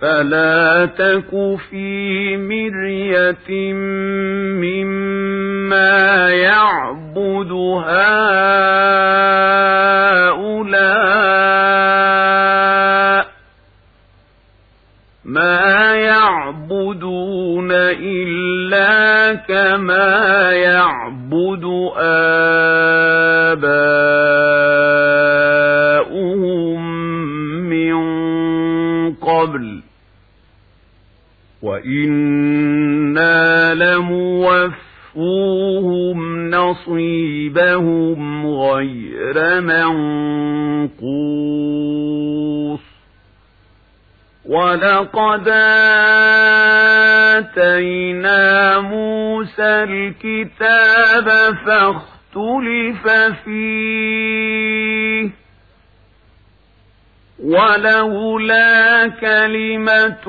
فلا تك في مرية مما يعبد هؤلاء ما يعبدون إلا كما يعبد آباؤهم قبل. وإنا لموفوهم نصيبهم غير منقوص. ولقد آتينا موسى الكتاب فاختلف فيه ولولا كلمة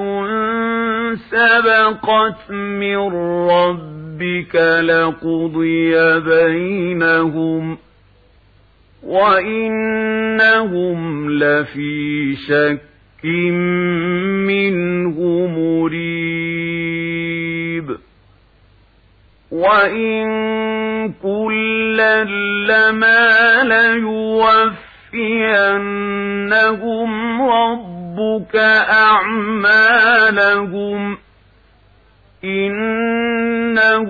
سبقت من ربك لقضي بينهم وإنهم لفي شك منه مريب. وإن كلا لما ليوفي ليوفينهم ربك أعمالهم إنه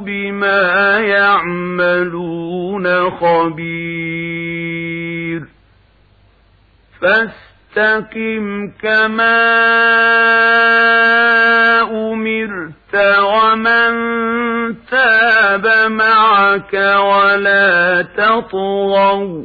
بما يعملون خبير فاستقم كما أمرت ومن تاب معك ولا تطغوا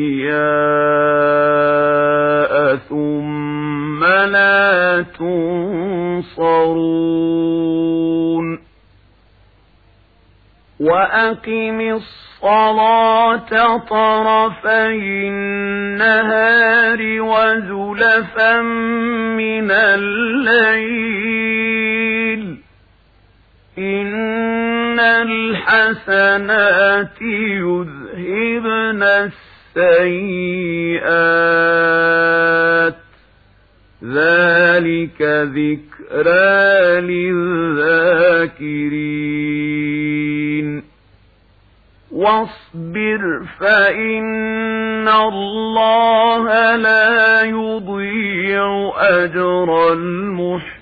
ثم لا تنصرون وأقم الصلاة طرفي النهار وزلفا من الليل إن الحسنات يذهبن السيئات. ذلك ذكرى للذاكرين. واصبر فإن الله لا يضيع أجر المحسنين.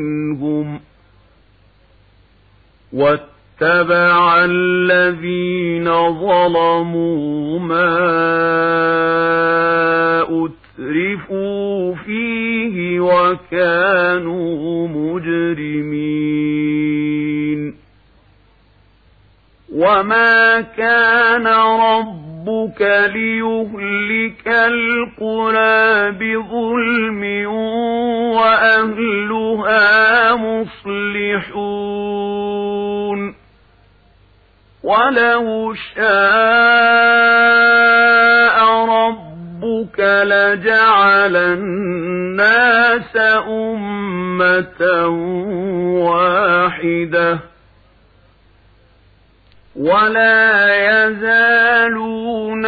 واتبع الذين ظلموا ما أترفوا فيه وكانوا مجرمين. وما كان ربك ليهلك القرى بظلم وأهلها مصلحون. ولو شاء ربك لجعل الناس أمة واحدة ولا يزالون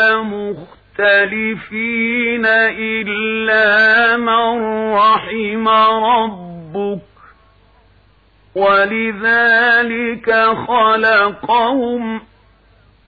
مختلفين إلا من رحم ربك ولذلك خلقهم